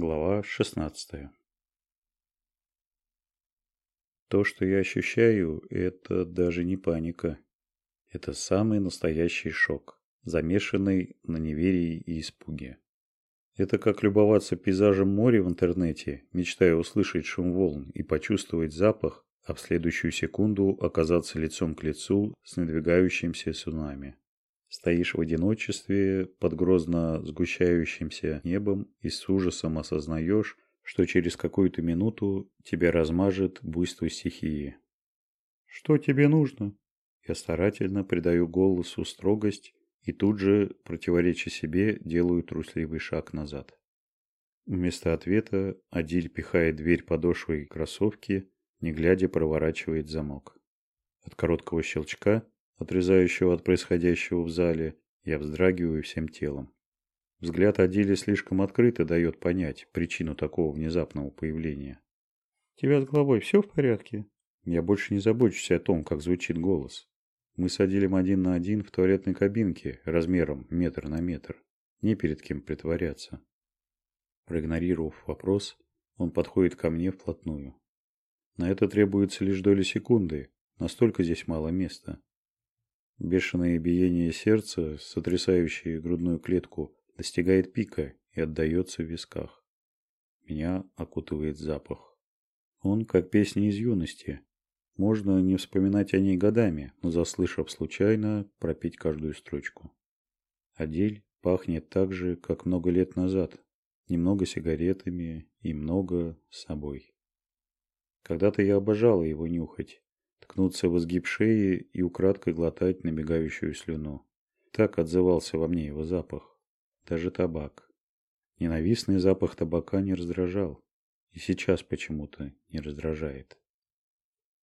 Глава 16. То, что я ощущаю, это даже не паника. Это самый настоящий шок, замешанный на неверии и испуге. Это как любоваться пейзажем моря в интернете, мечтая услышать шум волн и почувствовать запах, а в следующую секунду оказаться лицом к лицу с надвигающимся цунами. Стоишь в одиночестве под грозно сгущающимся небом и с ужасом осознаешь, что через какую-то минуту тебя размажет буйство стихии. «Что тебе нужно?» Я старательно придаю голосу строгость и тут же, противореча себе, делаю трусливый шаг назад. Вместо ответа Адиль пихает дверь подошвой кроссовки, не глядя проворачивает замок. От короткого щелчка отрезающего от происходящего в зале, я вздрагиваю всем телом. Взгляд Адили слишком открыто дает понять причину такого внезапного появления. «Тебя с головой все в порядке?» Я больше не забочусь о том, как звучит голос. Мы с Адилем один на один в туалетной кабинке размером метр на метр. Не перед кем притворяться. Проигнорировав вопрос, он подходит ко мне вплотную. На это требуется лишь доля секунды, настолько здесь мало места. Бешеное биение сердца, сотрясающее грудную клетку, достигает пика и отдается в висках. Меня окутывает запах. Он как песня из юности. Можно не вспоминать о ней годами, но заслышав случайно, пропеть каждую строчку. Адель пахнет так же, как много лет назад. Немного сигаретами и много собой. Когда-то я обожала его нюхать ткнуться в изгиб шеи и украдкой глотать набегающую слюну. Так отзывался во мне его запах. Даже табак. Ненавистный запах табака не раздражал. И сейчас почему-то не раздражает.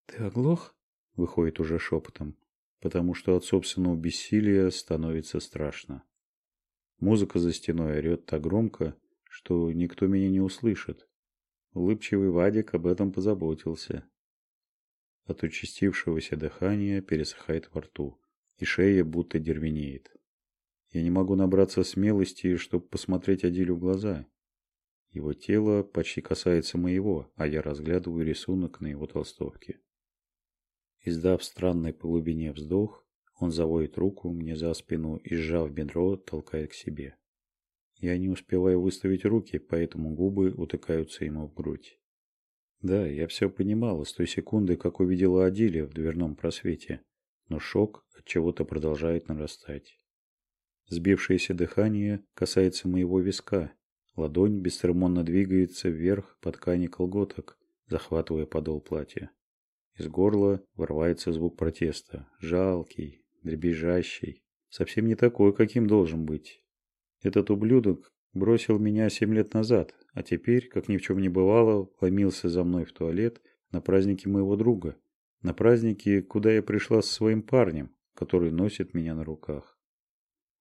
«Ты оглох?» — выходит уже шепотом, потому что от собственного бессилия становится страшно. Музыка за стеной орет так громко, что никто меня не услышит. Улыбчивый Вадик об этом позаботился. От участившегося дыхания пересыхает во рту, и шея будто дервенеет. Я не могу набраться смелости, чтобы посмотреть Адилю в глаза. Его тело почти касается моего, а я разглядываю рисунок на его толстовке. Издав странный по вздох, он заводит руку мне за спину и, сжав бедро, толкает к себе. Я не успеваю выставить руки, поэтому губы утыкаются ему в грудь. Да, я все понимала с той секунды, как увидела Адилия в дверном просвете, но шок от чего-то продолжает нарастать. Сбившееся дыхание касается моего виска. Ладонь бесцеремонно двигается вверх по ткани колготок, захватывая подол платья. Из горла вырывается звук протеста, жалкий, дребезжащий, совсем не такой, каким должен быть. Этот ублюдок бросил меня семь лет назад, а теперь, как ни в чем не бывало, ломился за мной в туалет на празднике моего друга. На празднике, куда я пришла со своим парнем, который носит меня на руках.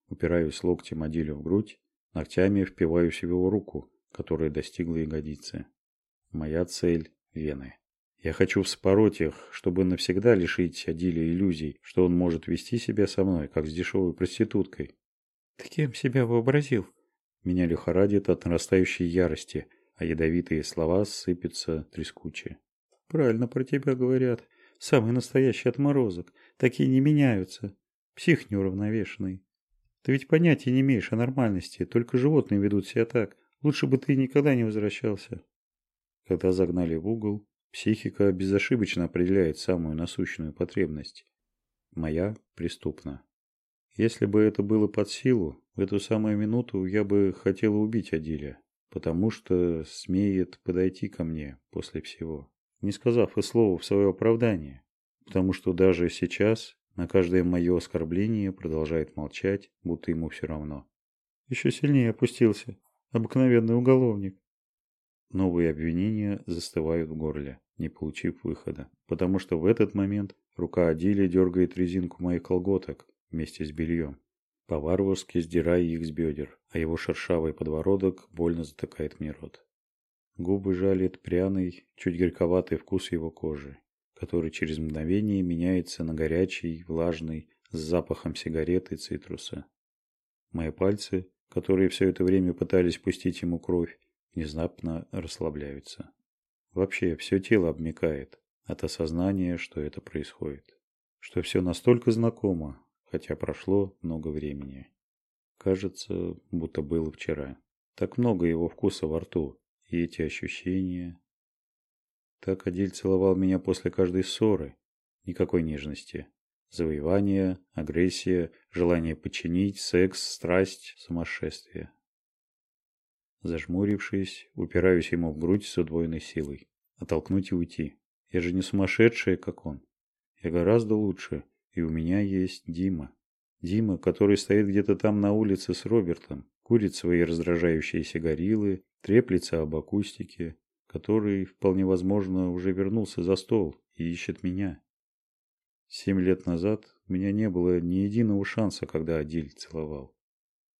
Упираюсь локтем Адилю в грудь, ногтями впиваюсь в его руку, которая достигла ягодицы. Моя цель – вены. Я хочу вспороть их, чтобы навсегда лишить Адиля иллюзий, что он может вести себя со мной, как с дешевой проституткой. «Ты кем себя вообразил?» Меня лихорадит от нарастающей ярости, а ядовитые слова сыпятся трескуче. Правильно про тебя говорят. Самый настоящий отморозок. Такие не меняются. Псих неуравновешенный. Ты ведь понятия не имеешь о нормальности, только животные ведут себя так. Лучше бы ты никогда не возвращался. Когда загнали в угол, психика безошибочно определяет самую насущную потребность. Моя преступна. Если бы это было под силу, в эту самую минуту я бы хотела убить Адиля, потому что смеет подойти ко мне после всего, не сказав и слова в свое оправдание, потому что даже сейчас на каждое мое оскорбление продолжает молчать, будто ему все равно. Еще сильнее опустился. Обыкновенный уголовник. Новые обвинения застывают в горле, не получив выхода, потому что в этот момент рука Адиля дергает резинку моих колготок, вместе с бельем, по-варварски сдирая их с бедер, а его шершавый подбородок больно затыкает мне рот. Губы жалит пряный, чуть горьковатый вкус его кожи, который через мгновение меняется на горячий, влажный, с запахом сигареты и цитруса. Мои пальцы, которые все это время пытались пустить ему кровь, внезапно расслабляются. Вообще все тело обмекает от осознания, что это происходит. Что все настолько знакомо, хотя прошло много времени. Кажется, будто было вчера. Так много его вкуса во рту, и эти ощущения. Так Адиль целовал меня после каждой ссоры. Никакой нежности. Завоевание, агрессия, желание подчинить, секс, страсть, сумасшествие. Зажмурившись, упираюсь ему в грудь с удвоенной силой. Оттолкнуть и уйти. Я же не сумасшедшая, как он. Я гораздо лучше, и у меня есть Дима. Дима, который стоит где-то там на улице с Робертом, курит свои раздражающиеся гориллы, треплется об акустике, который, вполне возможно, уже вернулся за стол и ищет меня. Семь лет назад у меня не было ни единого шанса, когда Адиль целовал.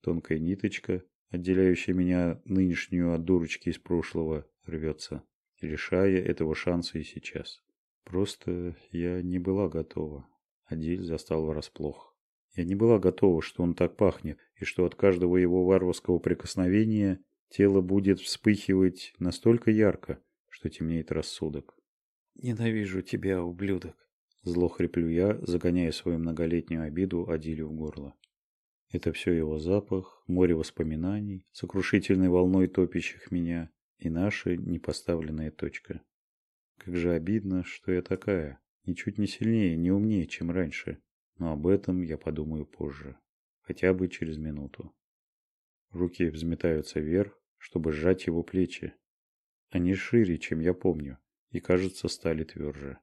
Тонкая ниточка, отделяющая меня нынешнюю от дурочки из прошлого, рвется, лишая этого шанса и сейчас. Просто я не была готова. Адиль застал врасплох. Я не была готова, что он так пахнет, и что от каждого его варварского прикосновения тело будет вспыхивать настолько ярко, что темнеет рассудок. «Ненавижу тебя, ублюдок!» Зло хриплю я, загоняя свою многолетнюю обиду Адилю в горло. Это все его запах, море воспоминаний, сокрушительной волной топящих меня и наша непоставленная точка. Как же обидно, что я такая, ничуть не сильнее, не умнее, чем раньше. Но об этом я подумаю позже, хотя бы через минуту. Руки взметаются вверх, чтобы сжать его плечи. Они шире, чем я помню, и, кажется, стали тверже.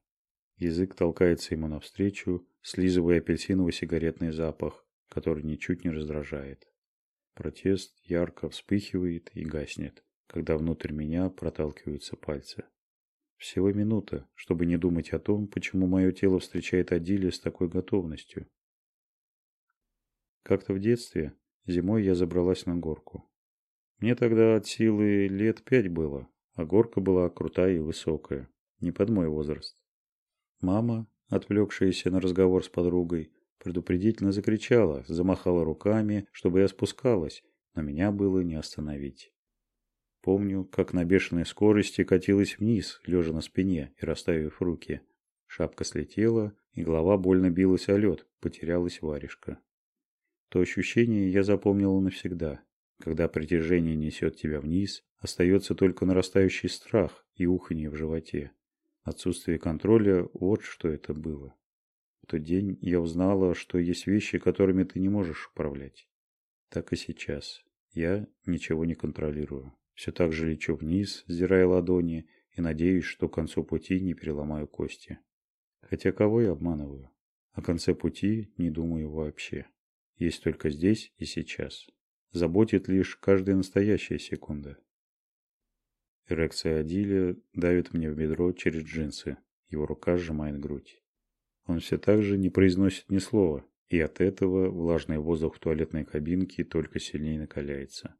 Язык толкается ему навстречу, слизывая апельсиновый сигаретный запах, который ничуть не раздражает. Протест ярко вспыхивает и гаснет, когда внутрь меня проталкиваются пальцы. Всего минута, чтобы не думать о том, почему мое тело встречает Адилия с такой готовностью. Как-то в детстве, зимой я забралась на горку. Мне тогда от силы лет пять было, а горка была крутая и высокая, не под мой возраст. Мама, отвлекшаяся на разговор с подругой, предупредительно закричала, замахала руками, чтобы я спускалась, но меня было не остановить. Помню, как на бешеной скорости катилась вниз, лежа на спине и расставив руки. Шапка слетела, и голова больно билась о лед, потерялась варежка. То ощущение я запомнила навсегда. Когда притяжение несет тебя вниз, остается только нарастающий страх и уханье в животе. Отсутствие контроля – вот что это было. В тот день я узнала, что есть вещи, которыми ты не можешь управлять. Так и сейчас. Я ничего не контролирую. Все так же лечу вниз, сдирая ладони, и надеюсь, что к концу пути не переломаю кости. Хотя кого я обманываю? О конце пути не думаю вообще. Есть только здесь и сейчас. Заботит лишь каждая настоящая секунда. Эрекция Адиля давит мне в бедро через джинсы. Его рука сжимает грудь. Он все так же не произносит ни слова, и от этого влажный воздух в туалетной кабинке только сильнее накаляется.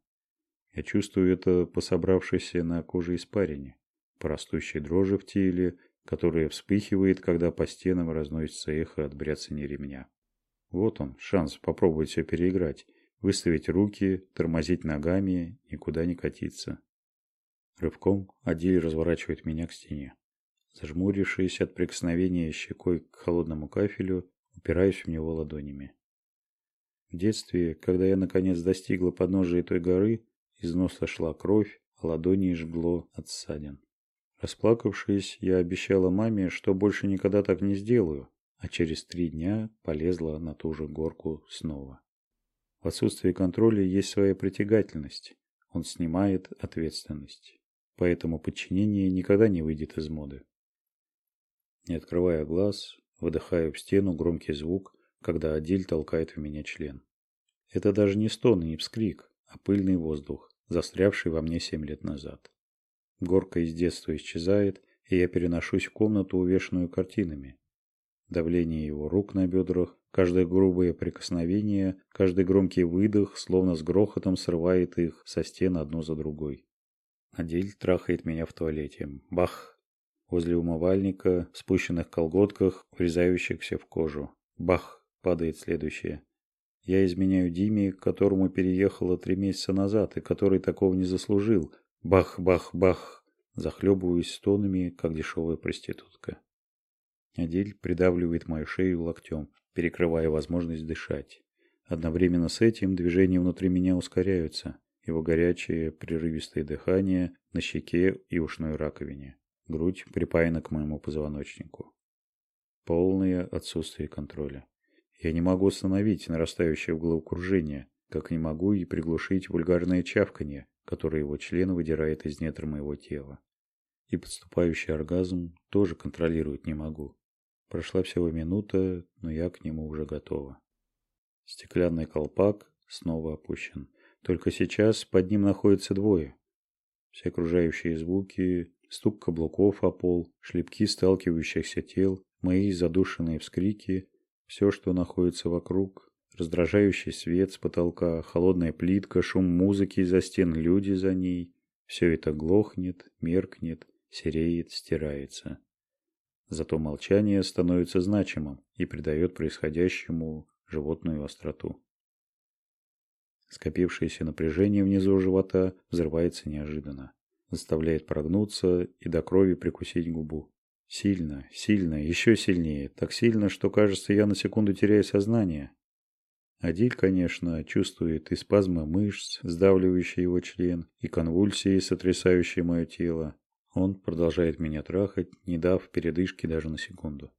Я чувствую это по собравшейся на коже испарине, по растущей дрожи в теле, которая вспыхивает, когда по стенам разносится эхо от бряцания ремня. Вот он, шанс попробовать все переиграть, выставить руки, тормозить ногами, никуда не катиться. Рывком Адиль разворачивает меня к стене. Зажмурившись от прикосновения щекой к холодному кафелю, упираюсь в него ладонями. В детстве, когда я наконец достигла подножия той горы, из носа шла кровь, а ладони жгло от ссадин. Расплакавшись, я обещала маме, что больше никогда так не сделаю, а через три дня полезла на ту же горку снова. В отсутствии контроля есть своя притягательность. Он снимает ответственность поэтому подчинение никогда не выйдет из моды. Не открывая глаз, выдыхаю в стену громкий звук, когда Адиль толкает в меня член. Это даже не стон и не вскрик, а пыльный воздух, застрявший во мне семь лет назад. Горка из детства исчезает, и я переношусь в комнату, увешанную картинами. Давление его рук на бедрах, каждое грубое прикосновение, каждый громкий выдох, словно с грохотом срывает их со стен одну за другой. Адель трахает меня в туалете. Бах! Возле умывальника, в спущенных колготках, врезающихся в кожу. Бах! Падает следующее. Я изменяю Диме, к которому переехала три месяца назад и который такого не заслужил, Бах-бах-бах. Захлебываюсь стонами, как дешевая проститутка. Адель придавливает мою шею локтем, перекрывая возможность дышать. Одновременно с этим движения внутри меня ускоряются. Его горячее, прерывистое дыхание на щеке и ушной раковине. Грудь припаяна к моему позвоночнику. Полное отсутствие контроля. Я не могу остановить нарастающее головокружение, как не могу и приглушить вульгарное чавканье, которое его член выдирает из недр моего тела. И подступающий оргазм тоже контролировать не могу. Прошла всего минута, но я к нему уже готова. Стеклянный колпак снова опущен. Только сейчас под ним находятся двое. Все окружающие звуки, стук каблуков о пол, шлепки сталкивающихся тел, мои задушенные вскрики, все, что находится вокруг, раздражающий свет с потолка, холодная плитка, шум музыки из-за стен, люди за ней. Все это глохнет, меркнет, сереет, стирается. Зато молчание становится значимым и придает происходящему животную остроту. Скопившееся напряжение внизу живота взрывается неожиданно, заставляет прогнуться и до крови прикусить губу. Сильно, сильно, еще сильнее, так сильно, что кажется, я на секунду теряю сознание. Адиль, конечно, чувствует и спазмы мышц, сдавливающие его член, и конвульсии, сотрясающие мое тело, он продолжает меня трахать, не дав передышки даже на секунду.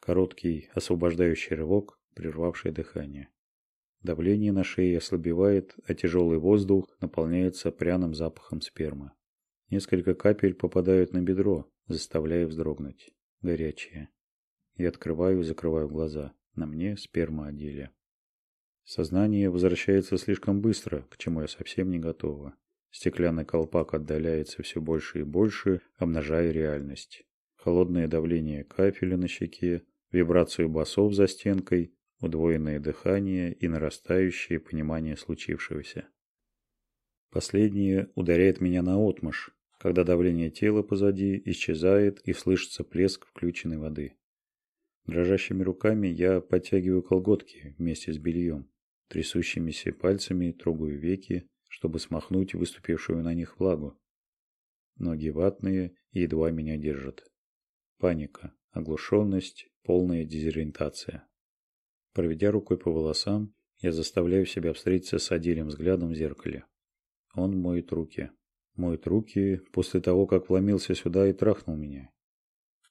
Короткий, освобождающий рывок, прервавший дыхание. Давление на шее ослабевает, а тяжелый воздух наполняется пряным запахом спермы. Несколько капель попадают на бедро, заставляя вздрогнуть. Горячие. Я открываю и закрываю глаза. На мне сперма о Сознание возвращается слишком быстро, к чему я совсем не готова. Стеклянный колпак отдаляется все больше и больше, обнажая реальность. Холодное давление кафеля на щеке, вибрацию басов за стенкой, удвоенное дыхание и нарастающее понимание случившегося. Последнее ударяет меня на отмашь, когда давление тела позади исчезает и слышится плеск включенной воды. Дрожащими руками я подтягиваю колготки вместе с бельем. Трясущимися пальцами трогаю веки, чтобы смахнуть выступившую на них влагу. Ноги ватные и едва меня держат. Паника, оглушенность, полная дезориентация. Проведя рукой по волосам, я заставляю себя встретиться с Адилем взглядом в зеркале. Он моет руки. Моет руки после того, как вломился сюда и трахнул меня.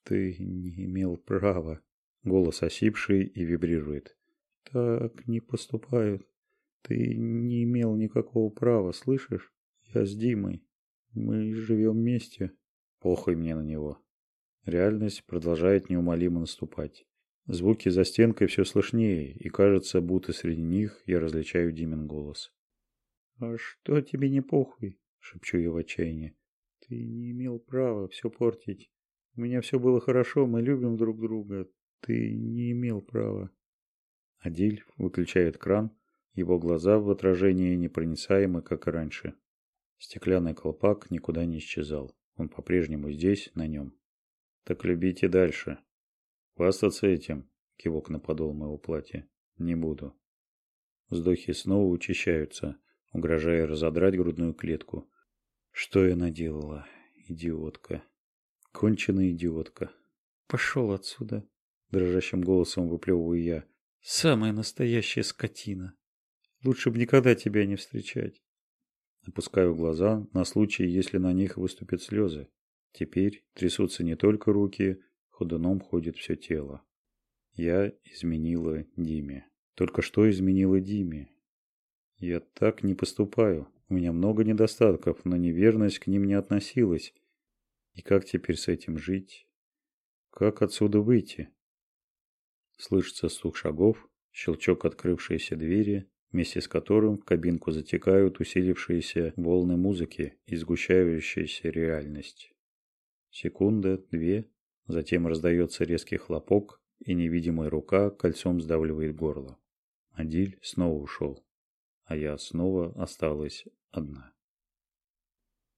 Ты не имел права. Голос осипший и вибрирует. Так не поступают. Ты не имел никакого права, слышишь? Я с Димой. Мы живем вместе. Похуй мне на него. Реальность продолжает неумолимо наступать. Звуки за стенкой все слышнее, и кажется, будто среди них я различаю Димин голос. «А что тебе не похуй?» – шепчу я в отчаянии. «Ты не имел права все портить. У меня все было хорошо, мы любим друг друга. Ты не имел права». Адиль выключает кран, его глаза в отражении непроницаемы, как и раньше. Стеклянный колпак никуда не исчезал. Он по-прежнему здесь, на нем. Так любите дальше. Хвастаться этим, кивок на подол моего платья, не буду. Вздохи снова учащаются, угрожая разодрать грудную клетку. Что я наделала, идиотка? Конченая идиотка. Пошел отсюда, дрожащим голосом выплевываю я. Самая настоящая скотина. Лучше бы никогда тебя не встречать. Опускаю глаза на случай, если на них выступят слезы. Теперь трясутся не только руки, ходуном ходит все тело. Я изменила Диме. Только что изменила Диме. Я так не поступаю. У меня много недостатков, но неверность к ним не относилась. И как теперь с этим жить? Как отсюда выйти? Слышится стук шагов, щелчок открывшейся двери, вместе с которым в кабинку затекают усилившиеся волны музыки и сгущающаяся реальность. Секунда, две, затем раздается резкий хлопок, и невидимая рука кольцом сдавливает горло. Адиль снова ушел, а я снова осталась одна.